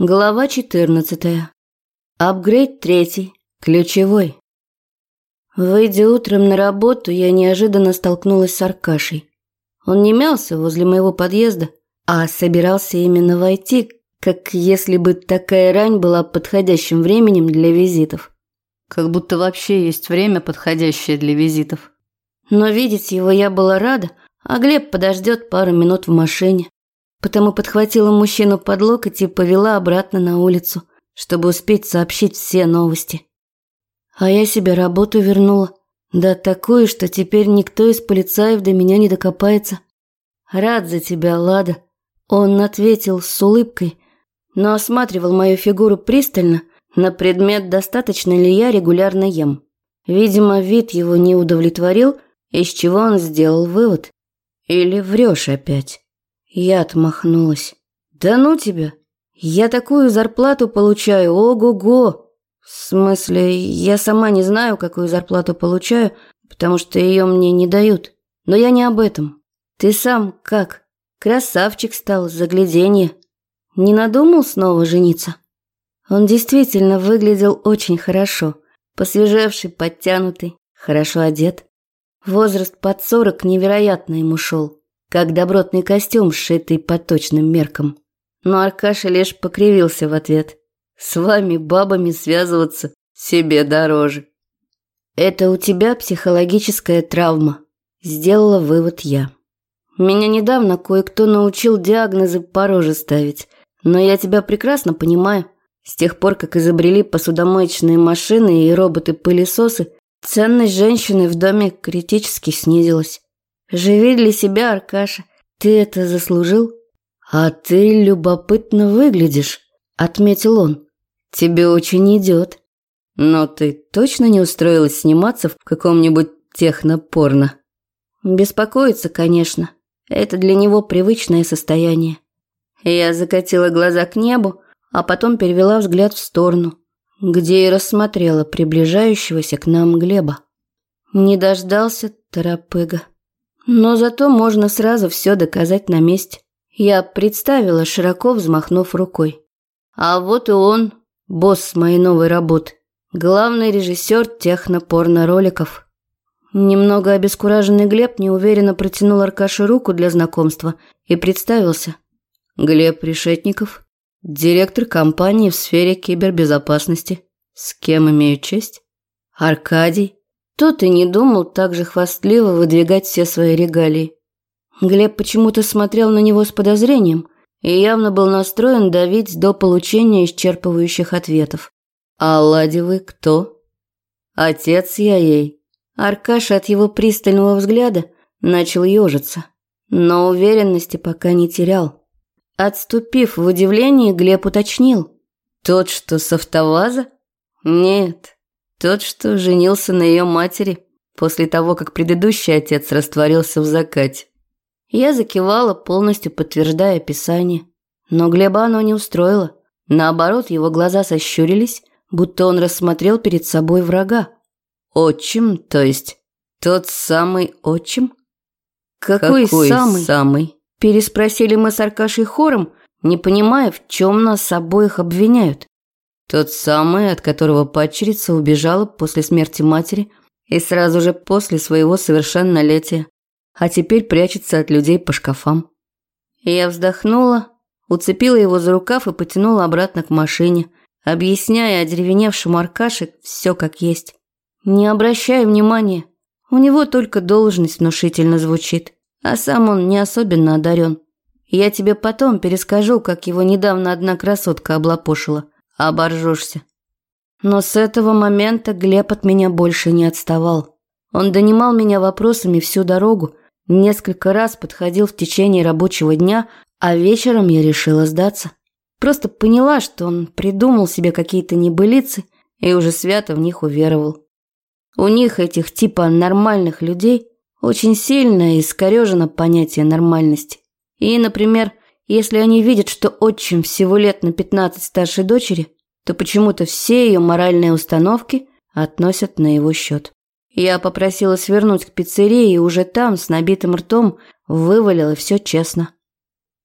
Глава 14. Апгрейд третий. Ключевой. Выйдя утром на работу, я неожиданно столкнулась с Аркашей. Он не мялся возле моего подъезда, а собирался именно войти, как если бы такая рань была подходящим временем для визитов. Как будто вообще есть время, подходящее для визитов. Но видеть его я была рада, а Глеб подождет пару минут в машине. Потому подхватила мужчину под локоть и повела обратно на улицу, чтобы успеть сообщить все новости. А я себе работу вернула. Да такую, что теперь никто из полицаев до меня не докопается. Рад за тебя, Лада. Он ответил с улыбкой, но осматривал мою фигуру пристально на предмет, достаточно ли я регулярно ем. Видимо, вид его не удовлетворил, из чего он сделал вывод. Или врешь опять. Я отмахнулась. «Да ну тебя! Я такую зарплату получаю, ого-го! В смысле, я сама не знаю, какую зарплату получаю, потому что ее мне не дают. Но я не об этом. Ты сам как? Красавчик стал, загляденье. Не надумал снова жениться?» Он действительно выглядел очень хорошо. Посвежевший, подтянутый, хорошо одет. Возраст под сорок невероятно ему шел как добротный костюм, сшитый по точным меркам. Но Аркаша лишь покривился в ответ. «С вами, бабами, связываться себе дороже». «Это у тебя психологическая травма», – сделала вывод я. «Меня недавно кое-кто научил диагнозы по роже ставить, но я тебя прекрасно понимаю. С тех пор, как изобрели посудомоечные машины и роботы-пылесосы, ценность женщины в доме критически снизилась. Живи для себя, Аркаша. Ты это заслужил. А ты любопытно выглядишь, отметил он. Тебе очень идет. Но ты точно не устроилась сниматься в каком-нибудь технопорно? Беспокоиться, конечно. Это для него привычное состояние. Я закатила глаза к небу, а потом перевела взгляд в сторону, где и рассмотрела приближающегося к нам Глеба. Не дождался торопыга. Но зато можно сразу все доказать на месте. Я представила, широко взмахнув рукой. А вот и он, босс моей новой работы. Главный режиссер техно-порно-роликов. Немного обескураженный Глеб неуверенно протянул Аркаше руку для знакомства и представился. Глеб Решетников, директор компании в сфере кибербезопасности. С кем имею честь? Аркадий, тот и не думал так же хвастливо выдвигать все свои регалии. Глеб почему-то смотрел на него с подозрением и явно был настроен давить до получения исчерпывающих ответов. «А Ладевый кто?» «Отец я ей». Аркаша от его пристального взгляда начал ежиться, но уверенности пока не терял. Отступив в удивлении, Глеб уточнил. «Тот, что с автоваза?» «Нет, тот, что женился на ее матери после того, как предыдущий отец растворился в закате. Я закивала, полностью подтверждая описание. Но Глеба оно не устроило. Наоборот, его глаза сощурились, будто он рассмотрел перед собой врага. «Отчим, то есть? Тот самый отчим?» «Какой, Какой самый?» самый?» Переспросили мы с Аркашей хором, не понимая, в чем нас обоих обвиняют. Тот самый, от которого падчерица убежала после смерти матери и сразу же после своего совершеннолетия, а теперь прячется от людей по шкафам. я вздохнула, уцепила его за рукав и потянула обратно к машине, объясняя одеревеневшему Аркаше все как есть. Не обращай внимания, у него только должность внушительно звучит, а сам он не особенно одарен. Я тебе потом перескажу, как его недавно одна красотка облапошила – оборжешься. Но с этого момента Глеб от меня больше не отставал. Он донимал меня вопросами всю дорогу, несколько раз подходил в течение рабочего дня, а вечером я решила сдаться. Просто поняла, что он придумал себе какие-то небылицы и уже свято в них уверовал. У них, этих типа нормальных людей, очень сильно искорежено понятие нормальности. И, например, если они видят, что отчим всего лет на 15 старше дочери, то почему-то все ее моральные установки относят на его счет. Я попросила свернуть к пиццерии и уже там, с набитым ртом, вывалила все честно.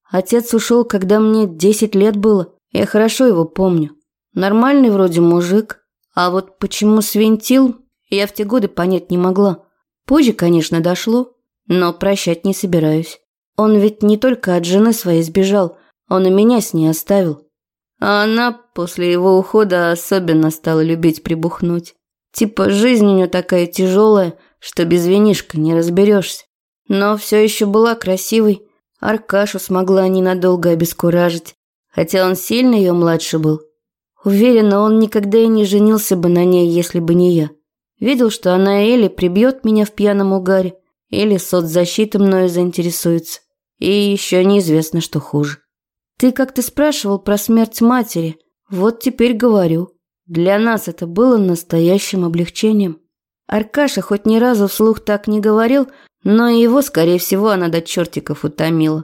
Отец ушел, когда мне 10 лет было, Я хорошо его помню. Нормальный вроде мужик. А вот почему свинтил, я в те годы понять не могла. Позже, конечно, дошло, но прощать не собираюсь. Он ведь не только от жены своей сбежал, он и меня с ней оставил. А она после его ухода особенно стала любить прибухнуть. Типа жизнь у нее такая тяжелая, что без винишка не разберешься. Но все еще была красивой. Аркашу смогла ненадолго обескуражить, хотя он сильно ее младше был. Уверена, он никогда и не женился бы на ней, если бы не я. Видел, что она или прибьет меня в пьяном угаре, или соцзащита мною заинтересуется. И еще неизвестно, что хуже. Ты как-то спрашивал про смерть матери. Вот теперь говорю. Для нас это было настоящим облегчением. Аркаша хоть ни разу вслух так не говорил, но его, скорее всего, она до чертиков утомила.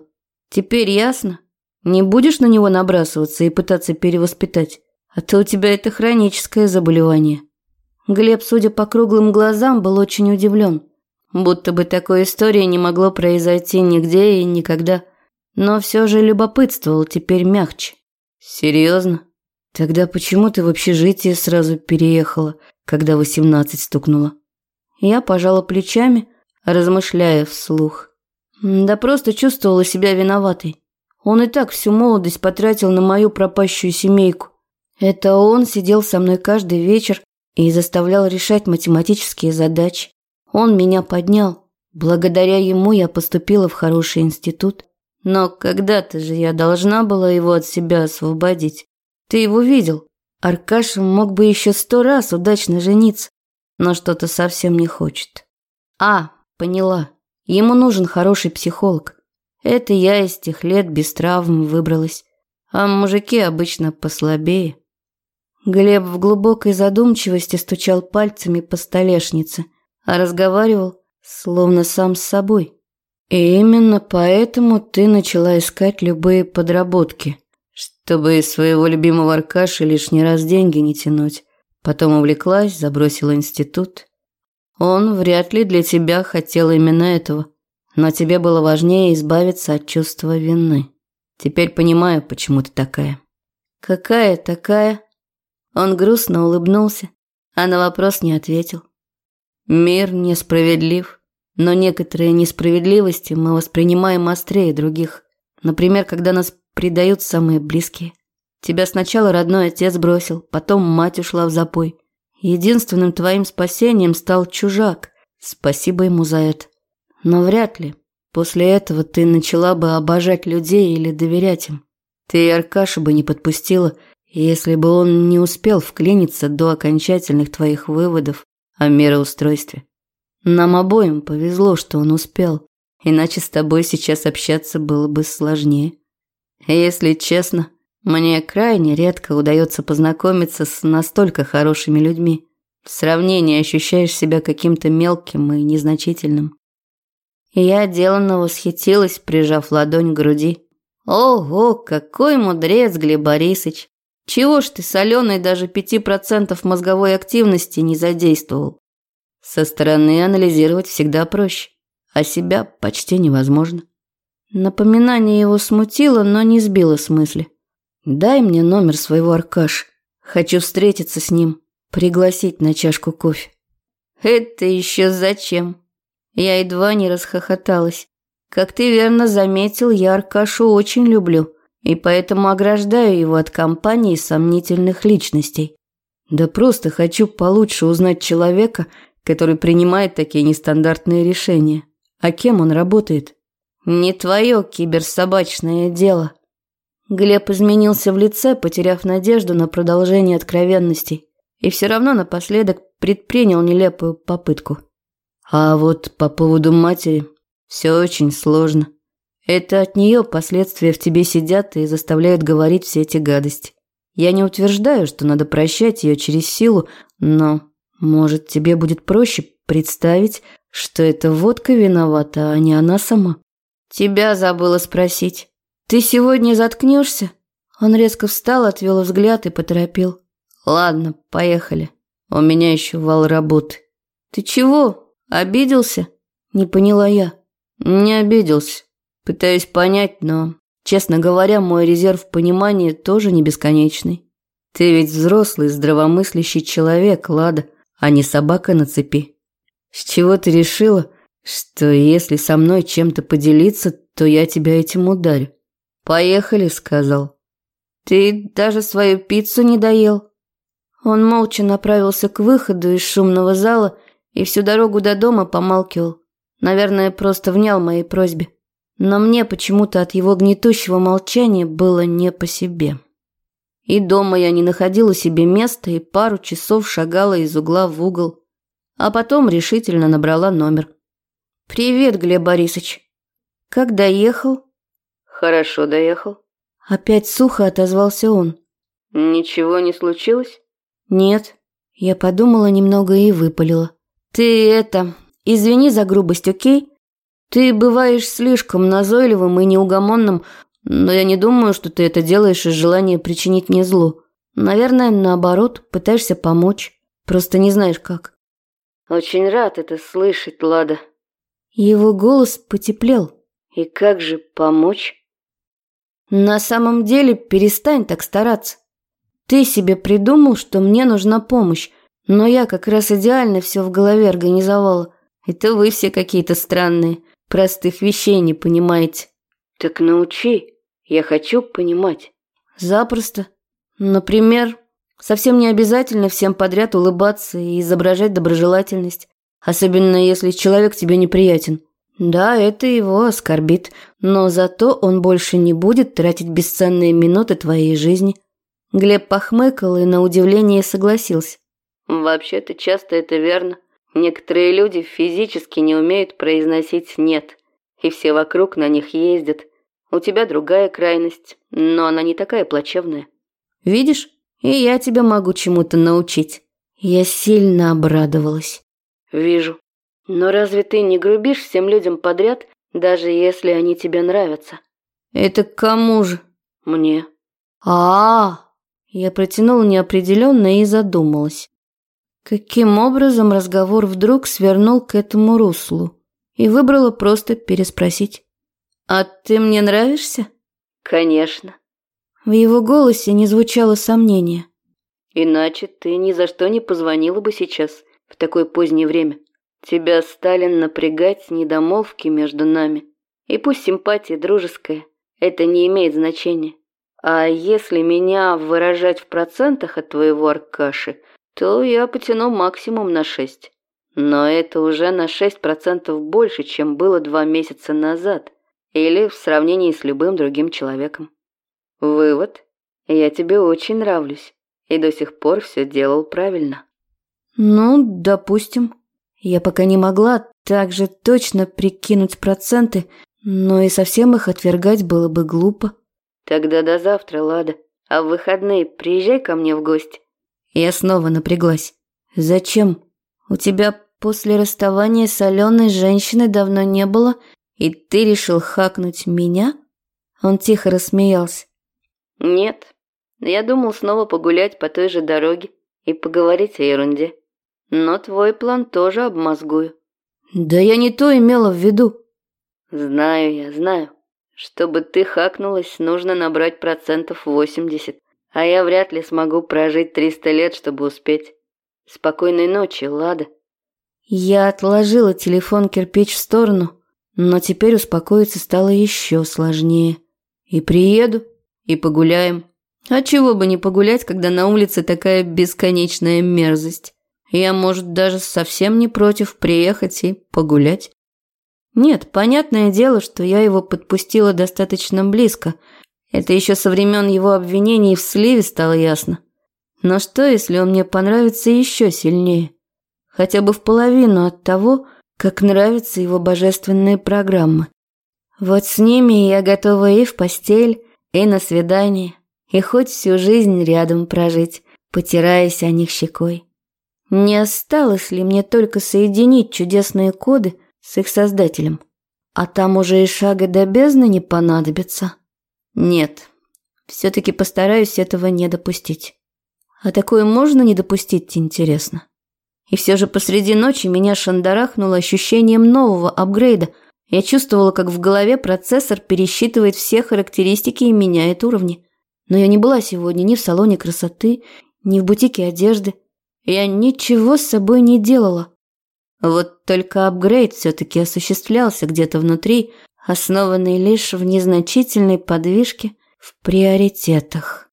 Теперь ясно? Не будешь на него набрасываться и пытаться перевоспитать? А то у тебя это хроническое заболевание. Глеб, судя по круглым глазам, был очень удивлен. Будто бы такой истории не могло произойти нигде и никогда. Но все же любопытствовал теперь мягче. Серьезно? Тогда почему ты в общежитие сразу переехала, когда восемнадцать стукнуло? Я пожала плечами, размышляя вслух. Да просто чувствовала себя виноватой. Он и так всю молодость потратил на мою пропащую семейку. Это он сидел со мной каждый вечер и заставлял решать математические задачи. Он меня поднял. Благодаря ему я поступила в хороший институт. Но когда-то же я должна была его от себя освободить. Ты его видел? Аркаша мог бы еще сто раз удачно жениться, но что-то совсем не хочет. А, поняла. Ему нужен хороший психолог. Это я из тех лет без травм выбралась. А мужики обычно послабее. Глеб в глубокой задумчивости стучал пальцами по столешнице, а разговаривал словно сам с собой. И именно поэтому ты начала искать любые подработки, чтобы из своего любимого Аркаши лишний раз деньги не тянуть. Потом увлеклась, забросила институт. Он вряд ли для тебя хотел именно этого, но тебе было важнее избавиться от чувства вины. Теперь понимаю, почему ты такая. Какая такая? Он грустно улыбнулся, а на вопрос не ответил. Мир несправедлив, но некоторые несправедливости мы воспринимаем острее других. Например, когда нас предают самые близкие. Тебя сначала родной отец бросил, потом мать ушла в запой. Единственным твоим спасением стал чужак. Спасибо ему за это. Но вряд ли. После этого ты начала бы обожать людей или доверять им. Ты и Аркашу бы не подпустила, если бы он не успел вклиниться до окончательных твоих выводов о мироустройстве. Нам обоим повезло, что он успел, иначе с тобой сейчас общаться было бы сложнее. Если честно, мне крайне редко удается познакомиться с настолько хорошими людьми. В сравнении ощущаешь себя каким-то мелким и незначительным. Я деланно восхитилась, прижав ладонь к груди. Ого, какой мудрец, Глеб Борисович! Чего ж ты соленой даже пяти процентов мозговой активности не задействовал? Со стороны анализировать всегда проще, а себя почти невозможно. Напоминание его смутило, но не сбило с мысли. «Дай мне номер своего Аркаш. Хочу встретиться с ним, пригласить на чашку кофе». «Это еще зачем?» Я едва не расхохоталась. «Как ты верно заметил, я Аркашу очень люблю» и поэтому ограждаю его от компании сомнительных личностей. Да просто хочу получше узнать человека, который принимает такие нестандартные решения. А кем он работает? Не твое киберсобачное дело. Глеб изменился в лице, потеряв надежду на продолжение откровенностей, и все равно напоследок предпринял нелепую попытку. А вот по поводу матери все очень сложно. Это от нее последствия в тебе сидят и заставляют говорить все эти гадости. Я не утверждаю, что надо прощать ее через силу, но, может, тебе будет проще представить, что это водка виновата, а не она сама. Тебя забыла спросить. Ты сегодня заткнешься? Он резко встал, отвел взгляд и поторопил. Ладно, поехали. У меня еще вал работы. Ты чего? Обиделся? Не поняла я. Не обиделся. Пытаюсь понять, но Честно говоря, мой резерв понимания тоже не бесконечный. Ты ведь взрослый, здравомыслящий человек, Лада, а не собака на цепи. С чего ты решила, что если со мной чем-то поделиться, то я тебя этим ударю? Поехали, сказал. Ты даже свою пиццу не доел. Он молча направился к выходу из шумного зала и всю дорогу до дома помалкивал. Наверное, просто внял моей просьбе. Но мне почему-то от его гнетущего молчания было не по себе. И дома я не находила себе места и пару часов шагала из угла в угол. А потом решительно набрала номер. «Привет, Глеб Борисович. Как доехал?» «Хорошо доехал». Опять сухо отозвался он. «Ничего не случилось?» «Нет». Я подумала немного и выпалила. «Ты это... Извини за грубость, окей? Ты бываешь слишком назойливым и неугомонным, но я не думаю, что ты это делаешь из желания причинить мне зло. Наверное, наоборот, пытаешься помочь. Просто не знаешь как. Очень рад это слышать, Лада. Его голос потеплел. И как же помочь? На самом деле, перестань так стараться. Ты себе придумал, что мне нужна помощь, но я как раз идеально все в голове организовала. Это вы все какие-то странные. Простых вещей не понимаете. Так научи. Я хочу понимать. Запросто. Например, совсем не обязательно всем подряд улыбаться и изображать доброжелательность. Особенно если человек тебе неприятен. Да, это его оскорбит, но зато он больше не будет тратить бесценные минуты твоей жизни. Глеб похмыкал и на удивление согласился. Вообще-то часто это верно. Некоторые люди физически не умеют произносить «нет», и все вокруг на них ездят. У тебя другая крайность, но она не такая плачевная. Видишь, и я тебя могу чему-то научить. Я сильно обрадовалась. Вижу. Но разве ты не грубишь всем людям подряд, даже если они тебе нравятся? Это кому же? Мне. А, -а, -а. я протянула неопределенно и задумалась. Каким образом разговор вдруг свернул к этому руслу? И выбрала просто переспросить. «А ты мне нравишься?» «Конечно». В его голосе не звучало сомнения. «Иначе ты ни за что не позвонила бы сейчас, в такое позднее время. Тебя стали напрягать недомолвки между нами. И пусть симпатия дружеская, это не имеет значения. А если меня выражать в процентах от твоего Аркаши, то я потяну максимум на шесть. Но это уже на шесть процентов больше, чем было два месяца назад, или в сравнении с любым другим человеком. Вывод. Я тебе очень нравлюсь, и до сих пор все делал правильно. Ну, допустим. Я пока не могла так же точно прикинуть проценты, но и совсем их отвергать было бы глупо. Тогда до завтра, Лада. А в выходные приезжай ко мне в гости. Я снова напряглась. «Зачем? У тебя после расставания с Аленой женщины давно не было, и ты решил хакнуть меня?» Он тихо рассмеялся. «Нет, я думал снова погулять по той же дороге и поговорить о ерунде. Но твой план тоже обмозгую». «Да я не то имела в виду». «Знаю я, знаю. Чтобы ты хакнулась, нужно набрать процентов восемьдесят. А я вряд ли смогу прожить триста лет, чтобы успеть. Спокойной ночи, Лада. Я отложила телефон кирпич в сторону, но теперь успокоиться стало еще сложнее. И приеду, и погуляем. А чего бы не погулять, когда на улице такая бесконечная мерзость? Я, может, даже совсем не против приехать и погулять. Нет, понятное дело, что я его подпустила достаточно близко – это еще со времен его обвинений в сливе стало ясно. Но что, если он мне понравится еще сильнее? Хотя бы в половину от того, как нравятся его божественные программы. Вот с ними я готова и в постель, и на свидание, и хоть всю жизнь рядом прожить, потираясь о них щекой. Не осталось ли мне только соединить чудесные коды с их создателем? А там уже и шага до бездны не понадобится. Нет, все-таки постараюсь этого не допустить. А такое можно не допустить, интересно. И все же посреди ночи меня шандарахнуло ощущением нового апгрейда. Я чувствовала, как в голове процессор пересчитывает все характеристики и меняет уровни. Но я не была сегодня ни в салоне красоты, ни в бутике одежды. Я ничего с собой не делала. Вот только апгрейд все-таки осуществлялся где-то внутри, основанный лишь в незначительной подвижке в приоритетах.